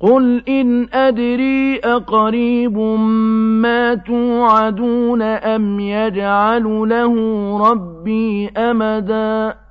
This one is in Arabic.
قُلْ إِنْ أَدْرِي أَقَرِيبٌ مَّا تُوعَدُونَ أَمْ يَجْعَلُ لَهُ رَبِّي أَمَدًا